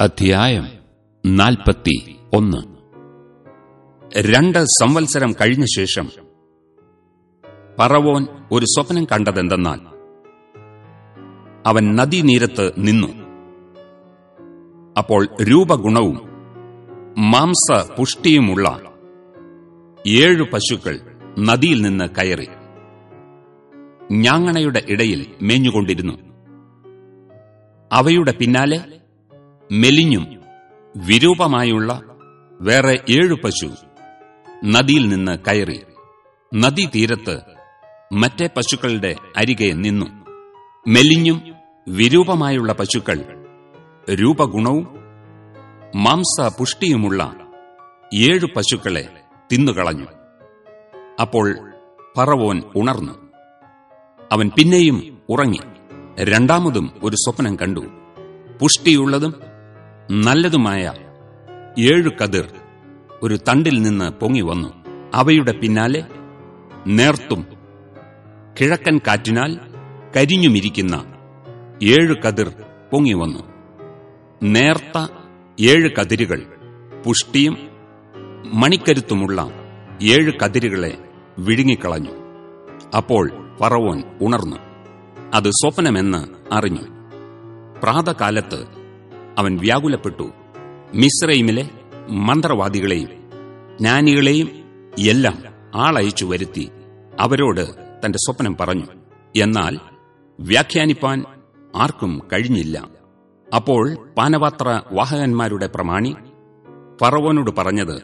അധ്യായം നാൽപ്പത്തി ഒന്ന്. രണ്ട് സംവത്സരം കഴിഞ്ഞ ശേഷം പറവോൻ ഒരു സ്വപ്നം കണ്ടതെന്തെന്നാൽ അവൻ നദീനീരത്ത് നിന്നു. അപ്പോൾ രൂപഗുണവും മാംസ പുഷ്ടിയുമുള്ള ഏഴു പശുക്കൾ നദിയിൽ നിന്ന് കയറി ഞാങ്ങണയുടെ ഇടയിൽ മേഞ്ഞുകൊണ്ടിരുന്നു. അവയുടെ പിന്നാലെ മെലിഞ്ഞും വിരൂപമായുള്ള വേറെ ഏഴു പശു നദിയിൽ നിന്ന് കയറി നദീതീരത്ത് മറ്റേ പശുക്കളുടെ അരികെ നിന്നു. മെലിഞ്ഞും വിരൂപമായുള്ള പശുക്കൾ രൂപഗുണവും മാംസപുഷ്ടിയുമുള്ള ഏഴു പശുക്കളെ തിന്നുകളഞ്ഞു. അപ്പോൾ പറവോൻ ഉണർന്നു. അവൻ പിന്നെയും ഉറങ്ങി. രണ്ടാമതും ഒരു സ്വപ്നം കണ്ടു. പുഷ്ടിയുള്ളതും നല്ലതുമായ ഏഴു കതിർ ഒരു തണ്ടിൽ നിന്ന് പൊങ്ങി വന്നു. അവയുടെ പിന്നാലെ നേർത്തും കിഴക്കൻ കാറ്റിനാൽ കരിഞ്ഞുമിരിക്കുന്ന ഏഴു കതിർ പൊങ്ങി വന്നു. നേർത്ത ഏഴ് കതിരുകൾ പുഷ്ടിയും മണിക്കരുത്തുമുള്ള ഏഴ് കതിരുകളെ വിഴുങ്ങിക്കളഞ്ഞു. അപ്പോൾ പറവോൻ ഉണർന്നു. അത് സ്വപ്നമെന്ന് അറിഞ്ഞു. പ്രാതകാലത്ത് അവൻ വ്യാകുലപ്പെട്ടു. മിസ്രൈമിലെ മന്ത്രവാദികളെയും ജ്ഞാനികളെയും എല്ലാം ആളയച്ചു വരുത്തി അവരോട് തന്റെ സ്വപ്നം പറഞ്ഞു. എന്നാൽ വ്യാഖ്യാനിപ്പാൻ ആർക്കും കഴിഞ്ഞില്ല. അപ്പോൾ പാനപാത്ര വാഹകന്മാരുടെ പ്രമാണി ഫറവോനോട് പറഞ്ഞത്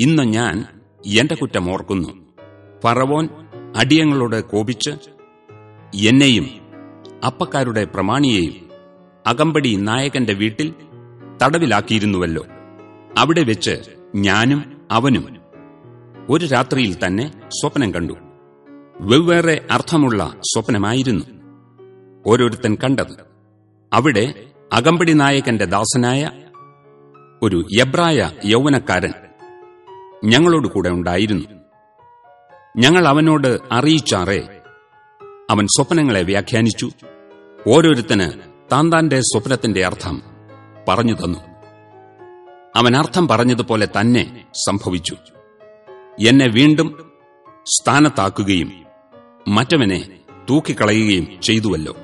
ഇന്ന് ഞാൻ എന്റെ കുറ്റം ഓർക്കുന്നു. ഫറവോൻ അടിയങ്ങളോട് കോപിച്ച് എന്നെയും അപ്പക്കാരുടെ പ്രമാണിയെയും അകമ്പടി നായകന്റെ വീട്ടിൽ തടവിലാക്കിയിരുന്നുവല്ലോ. അവിടെ വെച്ച് ഞാനും അവനും ഒരു രാത്രിയിൽ തന്നെ സ്വപ്നം കണ്ടു. വെവ്വേറെ അർത്ഥമുള്ള സ്വപ്നമായിരുന്നു ഓരോരുത്തൻ കണ്ടത്. അവിടെ അകമ്പടി നായകന്റെ ദാസനായ ഒരു എബ്രായ യൗവനക്കാരൻ ഞങ്ങളോട് കൂടെ ഉണ്ടായിരുന്നു. ഞങ്ങൾ അവനോട് അറിയിച്ചാറേ അവൻ സ്വപ്നങ്ങളെ വ്യാഖ്യാനിച്ചു. ഓരോരുത്തന് താൻ താന്റെ സ്വപ്നത്തിന്റെ അർത്ഥം പറഞ്ഞു തന്നു. അവൻ അർത്ഥം പറഞ്ഞതുപോലെ തന്നെ സംഭവിച്ചു. എന്നെ വീണ്ടും സ്ഥാനത്താക്കുകയും മറ്റവനെ തൂക്കിക്കളയുകയും ചെയ്തുവല്ലോ.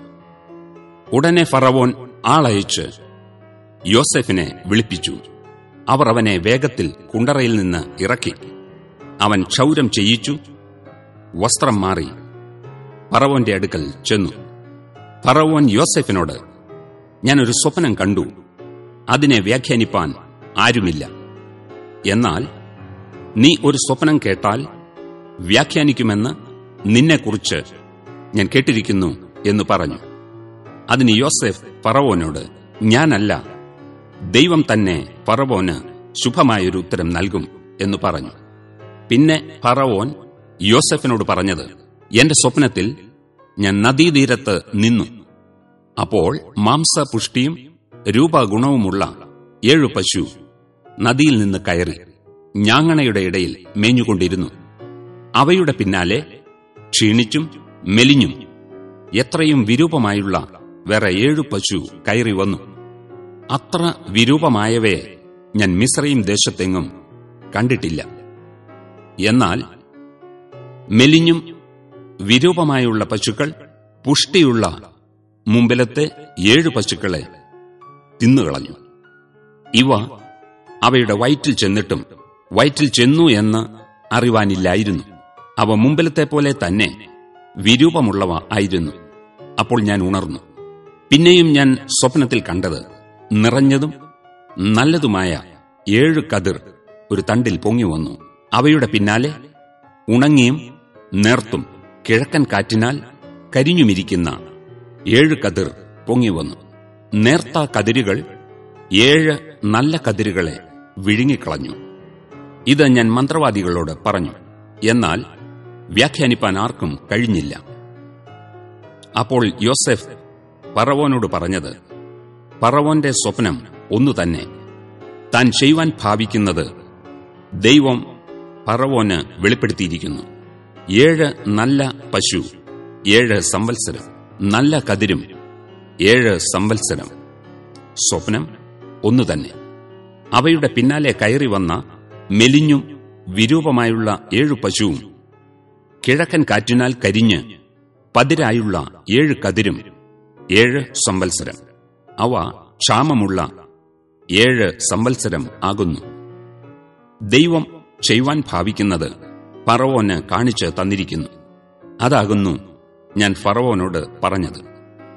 ഉടനെ ഫറവോൻ ആളയച്ച് യോസെഫിനെ വിളിപ്പിച്ചു. അവർ അവനെ വേഗത്തിൽ കുണ്ടറയിൽ നിന്ന് ഇറക്കി. അവൻ ക്ഷൗരം ചെയ്യിച്ചു. വസ്ത്രം മാറി ഫറവോന്റെ അടുക്കൽ ചെന്നു. ഫറവോൻ യോസെഫിനോട് ഞാനൊരു സ്വപ്നം കണ്ടു. അതിനെ വ്യാഖ്യാനിപ്പാൻ ആരുമില്ല. എന്നാൽ നീ ഒരു സ്വപ്നം കേട്ടാൽ വ്യാഖ്യാനിക്കുമെന്ന് നിന്നെക്കുറിച്ച് ഞാൻ കേട്ടിരിക്കുന്നു എന്ന് പറഞ്ഞു. അതിന് യോസെഫ് പറവോനോട് ഞാനല്ല ദൈവം തന്നെ പറവോന് ശുഭമായൊരു ഉത്തരം നൽകും എന്ന് പറഞ്ഞു. പിന്നെ പറവോൻ യോസെഫിനോട് പറഞ്ഞത് എന്റെ സ്വപ്നത്തിൽ ഞാൻ നദീതീരത്ത് നിന്നു. അപ്പോൾ മാംസപുഷ്ടിയും രൂപഗുണവുമുള്ള ഏഴു പശു നദിയിൽ നിന്ന് കയറി ഞാങ്ങണയുടെ ഇടയിൽ മേഞ്ഞുകൊണ്ടിരുന്നു. അവയുടെ പിന്നാലെ ക്ഷീണിച്ചും മെലിഞ്ഞും എത്രയും വിരൂപമായുള്ള വേറെ ഏഴു പശു കയറി വന്നു. അത്ര വിരൂപമായവയെ ഞാൻ മിശ്രയും ദേശത്തെങ്ങും കണ്ടിട്ടില്ല. എന്നാൽ മെലിഞ്ഞും വിരൂപമായുള്ള പശുക്കൾ പുഷ്ടിയുള്ള മുമ്പിലത്തെ ഏഴ് പശുക്കളെ തിന്നുകളഞ്ഞു. ഇവ അവയുടെ വയറ്റിൽ ചെന്നിട്ടും വയറ്റിൽ ചെന്നു എന്ന് അറിവാനില്ലായിരുന്നു. അവ മുമ്പിലത്തെ പോലെ തന്നെ വിരൂപമുള്ളവ ആയിരുന്നു. അപ്പോൾ ഞാൻ ഉണർന്നു. പിന്നെയും ഞാൻ സ്വപ്നത്തിൽ കണ്ടത് നിറഞ്ഞതും നല്ലതുമായ ഏഴ് കതിർ ഒരു തണ്ടിൽ പൊങ്ങി വന്നു. അവയുടെ പിന്നാലെ ഉണങ്ങിയും നേർത്തും കിഴക്കൻ കാറ്റിനാൽ കരിഞ്ഞുമിരിക്കുന്ന ഏഴ് കതിർ പൊങ്ങിവന്നു നേർത്ത കതിരുകൾ ഏഴ് നല്ല കതിരുകളെ വിഴുങ്ങിക്കളഞ്ഞു. ഇത് ഞാൻ മന്ത്രവാദികളോട് പറഞ്ഞു. എന്നാൽ വ്യാഖ്യാനിപ്പാൻ ആർക്കും കഴിഞ്ഞില്ല. അപ്പോൾ യോസെഫ് പറവോനോട് പറഞ്ഞത് പറവോന്റെ സ്വപ്നം ഒന്നു തന്നെ. താൻ ചെയ്യുവാൻ ഭാവിക്കുന്നത് ദൈവം പറവോന് വെളിപ്പെടുത്തിയിരിക്കുന്നു. ഏഴ് നല്ല പശു ഏഴ് സംവത്സരം. നല്ല കതിരും ഏഴ് സംവത്സരം. സ്വപ്നം ഒന്നു തന്നെ. അവയുടെ പിന്നാലെ കയറി വന്ന മെലിഞ്ഞും വിരൂപമായുള്ള ഏഴു പശുവും കിഴക്കൻ കാറ്റിനാൽ കരിഞ്ഞ് പതിരായുള്ള ഏഴ് കതിരും ഏഴ് സംവത്സരം. അവ ക്ഷാമമുള്ള ഏഴ് സംവത്സരം ആകുന്നു. ദൈവം ചെയ്യുവാൻ ഭാവിക്കുന്നത് പറവോന് കാണിച്ച് തന്നിരിക്കുന്നു. അതാകുന്നു ഞാൻ ഫറവോനോട് പറഞ്ഞത്.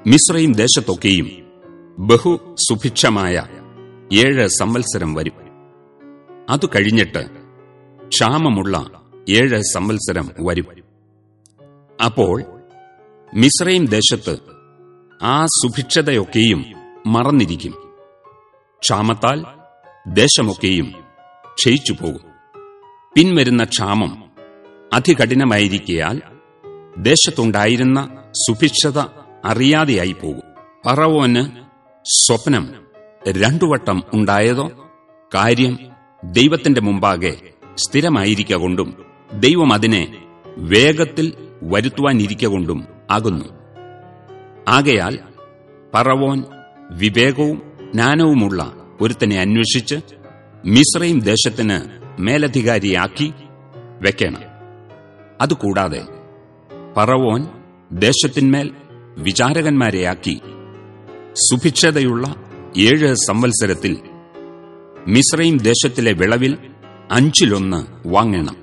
മിശ്രയും ദേശത്തൊക്കെയും ബഹു സുഭിക്ഷമായ ഏഴ് സംവത്സരം വരും. അതു കഴിഞ്ഞിട്ട് ക്ഷാമമുള്ള ഏഴ് സംവത്സരം വരും. അപ്പോൾ മിശ്രയും ദേശത്ത് ആ സുഭിക്ഷതയൊക്കെയും മറന്നിരിക്കും. ക്ഷാമത്താൽ ദേശമൊക്കെയും ക്ഷയിച്ചു പോകും പിൻവരുന്ന ക്ഷാമം അതികഠിനമായിരിക്കയാൽ ദേശത്തുണ്ടായിരുന്ന സുഭിക്ഷത അറിയാതെയായി പോകും പറവോന് സ്വപ്നം രണ്ടുവട്ടം ഉണ്ടായതോ? കാര്യം ദൈവത്തിന്റെ മുമ്പാകെ സ്ഥിരമായിരിക്ക കൊണ്ടും ദൈവം അതിനെ വേഗത്തിൽ വരുത്തുവാനിരിക്ക കൊണ്ടും ആകുന്നു. ആകയാൽ പറവോൻ വിവേകവും ജ്ഞാനവുമുള്ള ഒരുത്തനെ അന്വേഷിച്ച് മിശ്രയും ദേശത്തിന് മേലധികാരിയാക്കി വെക്കണം. അതുകൂടാതെ പറവോൻ ദേശത്തിന്മേൽ വിചാരകന്മാരെയാക്കി. സുഭിക്ഷതയുള്ള ഏഴ് സംവത്സരത്തിൽ മിശ്രയും ദേശത്തിലെ വിളവിൽ അഞ്ചിലൊന്ന് വാങ്ങണം.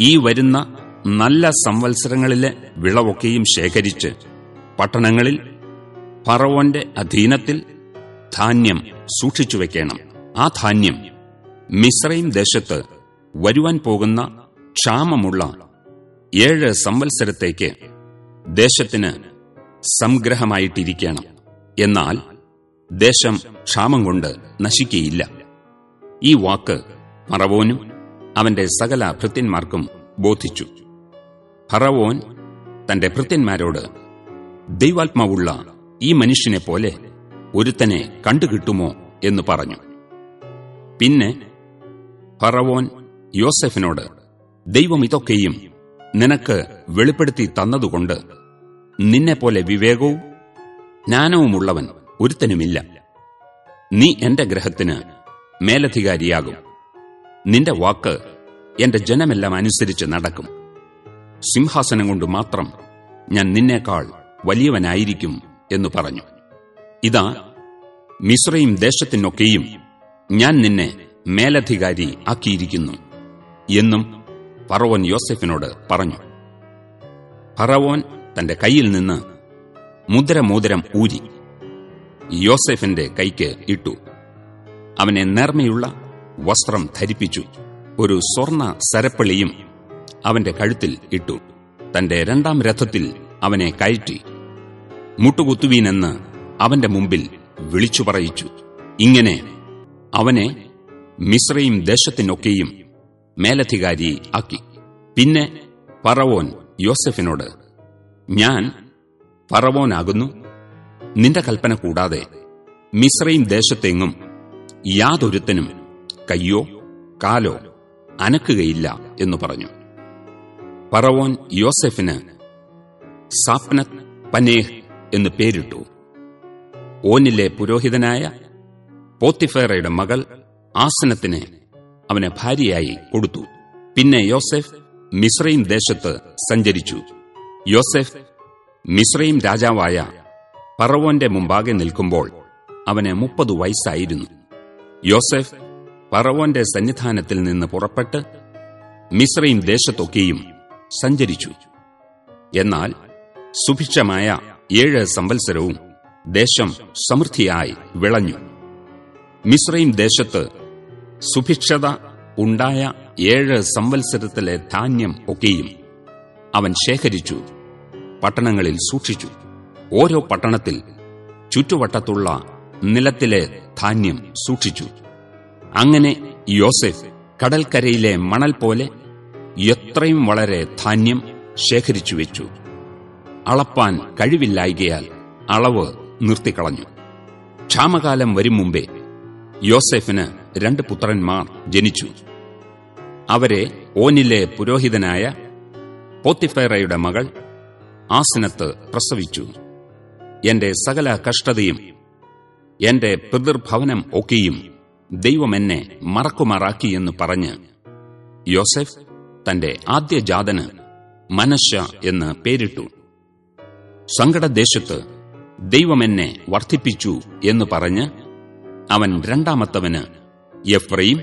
ഈ വരുന്ന നല്ല സംവത്സരങ്ങളിലെ വിളവൊക്കെയും ശേഖരിച്ച് പട്ടണങ്ങളിൽ പറവോന്റെ അധീനത്തിൽ ധാന്യം സൂക്ഷിച്ചു വെക്കണം. ആ ധാന്യം മിശ്രയും ദേശത്ത് വരുവാൻ പോകുന്ന ക്ഷാമമുള്ള ഏഴ് സംവത്സരത്തേക്ക് ദേശത്തിന് സംഗ്രഹമായിട്ടിരിക്കണം. എന്നാൽ ദേശം ക്ഷാമം കൊണ്ട് നശിക്കയില്ല. ഈ വാക്ക് ഫറവോനും അവന്റെ സകല ഭൃത്യന്മാർക്കും ബോധിച്ചു. ഫറവോൻ തന്റെ ഭൃത്യന്മാരോട് ദൈവാത്മാവുള്ള ഈ മനുഷ്യനെ പോലെ ഒരുത്തനെ കണ്ടുകിട്ടുമോ? എന്ന് പറഞ്ഞു. പിന്നെ ഫറവോൻ യോസെഫിനോട് ദൈവം ഇതൊക്കെയും നിനക്ക് വെളിപ്പെടുത്തി തന്നതുകൊണ്ട് നിന്നെപ്പോലെ വിവേകവും ജ്ഞാനവുമുള്ളവൻ ഒരുത്തനുമില്ല. നീ എന്റെ ഗ്രഹത്തിന് മേലധികാരിയാകും. നിന്റെ വാക്ക് എന്റെ ജനമെല്ലാം അനുസരിച്ച് നടക്കും. സിംഹാസനം കൊണ്ട് മാത്രം ഞാൻ നിന്നേക്കാൾ വലിയവനായിരിക്കും എന്ന് പറഞ്ഞു. ഇതാ മിശ്രയും ദേശത്തിനൊക്കെയും ഞാൻ നിന്നെ മേലധികാരി ആക്കിയിരിക്കുന്നു. എന്നും ഫറവോൻ യോസെഫിനോട് പറഞ്ഞു ഫറവോൻ തന്റെ കയ്യിൽ നിന്ന് മുദ്രമോതിരം ഊരി യോസെഫിന്റെ കൈക്ക് ഇട്ടു. അവനെ നേർമയുള്ള വസ്ത്രം ധരിപ്പിച്ചു. ഒരു സ്വർണ സരപ്പളിയും അവന്റെ കഴുത്തിൽ ഇട്ടു. തന്റെ രണ്ടാം രഥത്തിൽ അവനെ കയറ്റി മുട്ടുകുത്തുവീനെന്ന് അവന്റെ മുമ്പിൽ വിളിച്ചു പറയിച്ചു ഇങ്ങനെ അവനെ മിശ്രയും ദേശത്തിനൊക്കെയും മേലധികാരി ആക്കി. പിന്നെ പറവോൻ യോസെഫിനോട് ഞാൻ പറവോനാകുന്നു നിന്റെ കൽപ്പന കൂടാതെ മിശ്രയും ദേശത്തെങ്ങും യാതൊരുത്തനും കയ്യോ കാലോ അനക്കുകയില്ല എന്ന് പറഞ്ഞു. പറവോൻ യോസെഫിന് സാപ്നത് പനേഹ് എന്ന് പേരിട്ടു. ഓനിലെ പുരോഹിതനായ പോത്തിഫേറയുടെ മകൾ ആസനത്തിന് അവന് ഭാര്യയായി കൊടുത്തു. പിന്നെ യോസെഫ് മിശ്രയും ദേശത്ത് സഞ്ചരിച്ചു. യോസെഫ് മിശ്രയും രാജാവായ പറവോന്റെ മുമ്പാകെ നിൽക്കുമ്പോൾ അവന് മുപ്പത് വയസ്സായിരുന്നു. യോസെഫ് പറവോന്റെ സന്നിധാനത്തിൽ നിന്ന് പുറപ്പെട്ട് മിശ്രയും ദേശത്തൊക്കെയും സഞ്ചരിച്ചു. എന്നാൽ സുഭിക്ഷമായ ഏഴ് സംവത്സരവും ദേശം സമൃദ്ധിയായി വിളഞ്ഞു. മിശ്രയും ദേശത്ത് സുഭിക്ഷത ഉണ്ടായ ഏഴ് സംവത്സരത്തിലെ ധാന്യം ഒക്കെയും അവൻ ശേഖരിച്ചു പട്ടണങ്ങളിൽ സൂക്ഷിച്ചു. ഓരോ പട്ടണത്തിൽ ചുറ്റുവട്ടത്തുള്ള നിലത്തിലെ ധാന്യം സൂക്ഷിച്ചു. അങ്ങനെ യോസെഫ് കടൽക്കരയിലെ മണൽ പോലെ എത്രയും വളരെ ധാന്യം ശേഖരിച്ചു വെച്ചു. അളപ്പാൻ കഴിവില്ലായികയാൽ അളവ് നിർത്തിക്കളഞ്ഞു. ക്ഷാമകാലം വരും മുമ്പേ യോസെഫിന് രണ്ട് പുത്രന്മാർ ജനിച്ചു. അവരെ ഓനിലെ പുരോഹിതനായ പോത്തിഫേറയുടെ മകൾ ആസനത്ത് പ്രസവിച്ചു. എന്റെ സകല കഷ്ടതയും എന്റെ പിതൃഭവനം ഒക്കെയും ദൈവം എന്നെ മറക്കുമാറാക്കിയെന്ന് പറഞ്ഞ് യോസെഫ് തന്റെ ആദ്യജാതന് മനശ എന്ന് പേരിട്ടു. സങ്കടദേശത്ത് ദൈവം എന്നെ വർദ്ധിപ്പിച്ചു എന്ന് പറഞ്ഞ് അവൻ രണ്ടാമത്തവന് എഫ്രൈം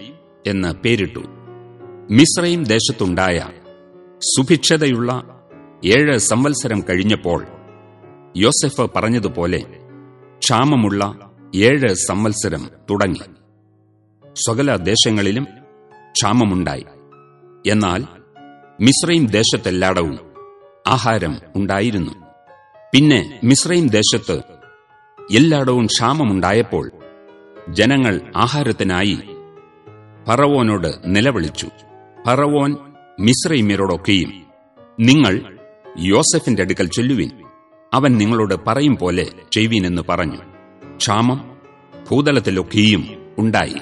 എന്ന് പേരിട്ടു. മിശ്രയും ദേശത്തുണ്ടായ സുഭിക്ഷതയുള്ള ഏഴ് സംവത്സരം കഴിഞ്ഞപ്പോൾ യോസെഫ് പറഞ്ഞതുപോലെ ക്ഷാമമുള്ള ഏഴ് സംവത്സരം തുടങ്ങി. സകല ദേശങ്ങളിലും ക്ഷാമമുണ്ടായി. എന്നാൽ മിശ്രയും ദേശത്തെല്ലാടവും ആഹാരം ഉണ്ടായിരുന്നു. പിന്നെ മിശ്രയും ദേശത്ത് എല്ലായിടവും ക്ഷാമമുണ്ടായപ്പോൾ ജനങ്ങൾ ആഹാരത്തിനായി ഫറവോനോട് നിലവിളിച്ചു. ഫറവോൻ മിശ്രൈമ്യരോടൊക്കെയും നിങ്ങൾ യോസഫിന്റെ അടുക്കൽ ചൊല്ലുവിൻ. അവൻ നിങ്ങളോട് പറയും പോലെ ചെയ്യുവിനെന്ന് പറഞ്ഞു. ക്ഷാമം ഭൂതലത്തിലൊക്കെയും ഉണ്ടായി.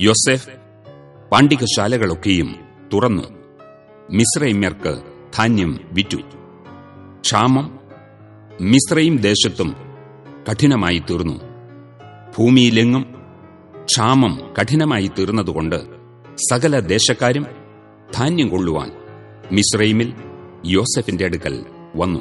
യോസെഫ് പാണ്ഡികശാലകളൊക്കെയും തുറന്നു. മിശ്രൈമ്യർക്ക് ധാന്യം വിറ്റു. ക്ഷാമം മിശ്രയും ദേശത്തും കഠിനമായി തീർന്നു. ഭൂമിയിലെങ്ങും ക്ഷാമം കഠിനമായി തീർന്നതുകൊണ്ട് സകല ദേശക്കാരും ധാന്യം കൊള്ളുവാൻ മിശ്രൈമിൽ യോസഫിന്റെ അടുക്കൽ വന്നു.